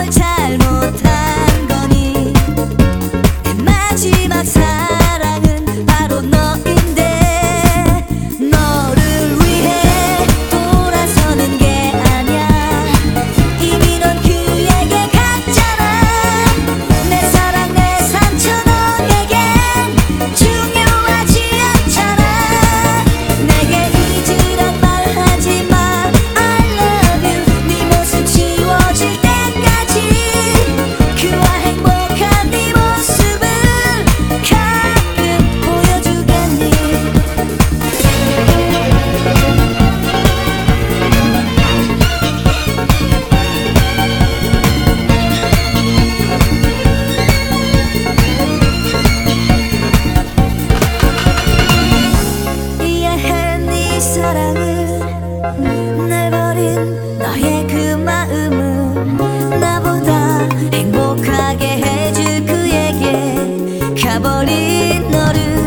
널 찾아 사랑은 날 버린 너의 그 마음은 나보다 행복하게 해줄 그에게 가버린 너를